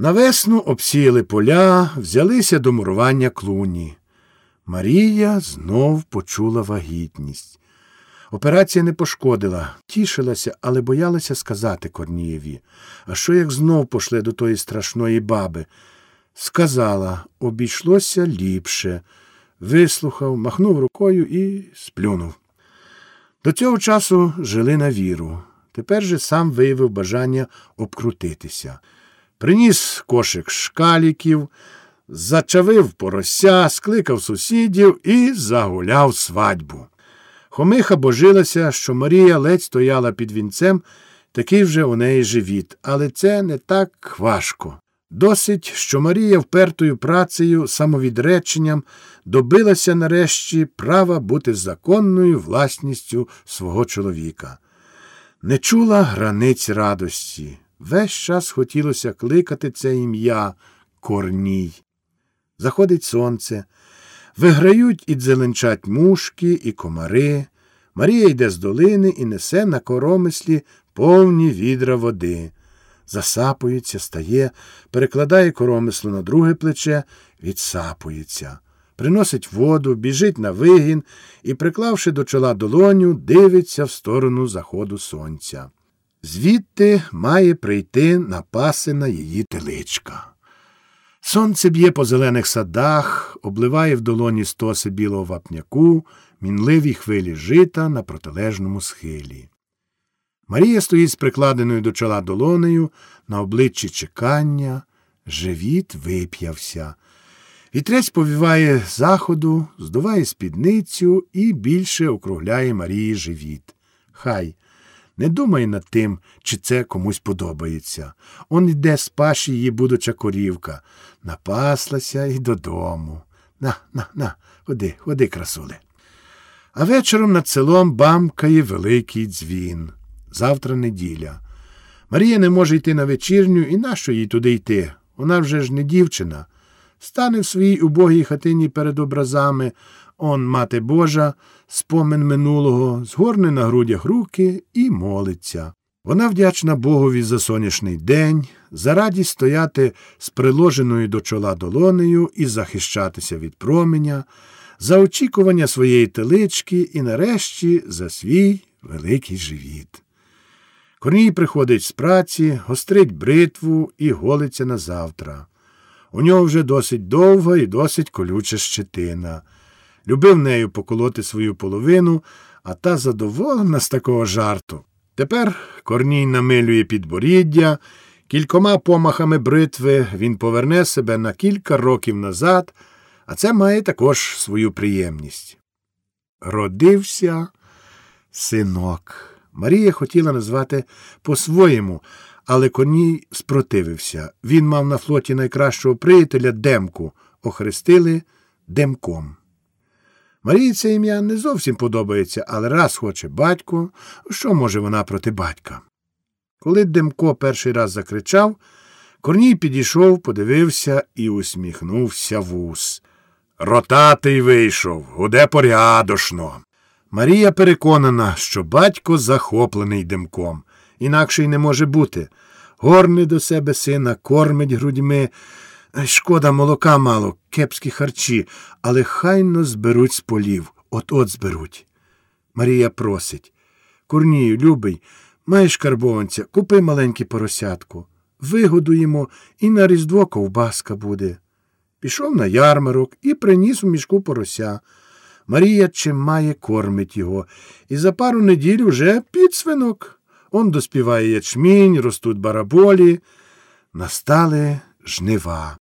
На весну обсіяли поля, взялися до мурування клуні. Марія знов почула вагітність. Операція не пошкодила, тішилася, але боялася сказати Корнієві. А що як знов пошле до тої страшної баби? Сказала, обійшлося ліпше, вислухав, махнув рукою і сплюнув. До цього часу жили на віру. Тепер же сам виявив бажання обкрутитися. Приніс кошик шкаліків, зачавив порося, скликав сусідів і загуляв свадьбу. Хомиха божилася, що Марія ледь стояла під вінцем, такий вже у неї живіт, але це не так важко. Досить, що Марія впертою працею, самовідреченням добилася нарешті права бути законною власністю свого чоловіка. Не чула границь радості. Весь час хотілося кликати це ім'я Корній. Заходить сонце, виграють і дзеленчать мушки, і комари. Марія йде з долини і несе на коромислі повні відра води. Засапується, стає, перекладає коромисло на друге плече, відсапується. Приносить воду, біжить на вигін і, приклавши до чола долоню, дивиться в сторону заходу сонця. Звідти має прийти напасена її теличка. Сонце б'є по зелених садах, обливає в долоні стоси білого вапняку, мінливі хвилі жита на протилежному схилі. Марія стоїть з прикладеною до чола долонею, на обличчі чекання, живіт вип'явся. Вітрець повіває заходу, здуває спідницю і більше округляє Марії живіт. Хай не думай над тим, чи це комусь подобається. Он йде з паші її будуча корівка. Напаслася і додому. На, на, на, ходи, ходи, красуле. А вечором над селом бамкає великий дзвін. Завтра неділя. Марія не може йти на вечірню, і нащо їй туди йти? Вона вже ж не дівчина. Стане в своїй убогій хатині перед образами, он, мати Божа, спомин минулого, згорне на грудях руки і молиться. Вона вдячна Богові за сонячний день, за радість стояти з приложеною до чола долонею і захищатися від променя, за очікування своєї телички і, нарешті, за свій великий живіт. Корній приходить з праці, гострить бритву і голиться на завтра. У нього вже досить довга і досить колюча щетина. Любив нею поколоти свою половину, а та задоволена з такого жарту. Тепер корній намилює підборіддя, кількома помахами бритви він поверне себе на кілька років назад, а це має також свою приємність. Родився синок. Марія хотіла назвати по-своєму, але коній спротивився. Він мав на флоті найкращого приятеля Демку, охрестили Демком. Марії це ім'я не зовсім подобається, але раз хоче батько, що може вона проти батька? Коли Демко перший раз закричав, Корній підійшов, подивився і усміхнувся вус. Ротатий вийшов, гуде порядошно. Марія переконана, що батько захоплений димком, інакше й не може бути. Горне до себе сина, кормить грудьми. Шкода, молока мало, кепські харчі, але хайно зберуть з полів, от от зберуть. Марія просить. Курнію, любий, маєш карбованця, купи маленьке поросятку. Вигодуємо, і на різдво ковбаска буде. Пішов на ярмарок і приніс у мішку порося. Марія чим має кормить його, і за пару неділь уже підсвинок. Он доспіває ячмінь, ростуть бараболі. Настали żnywa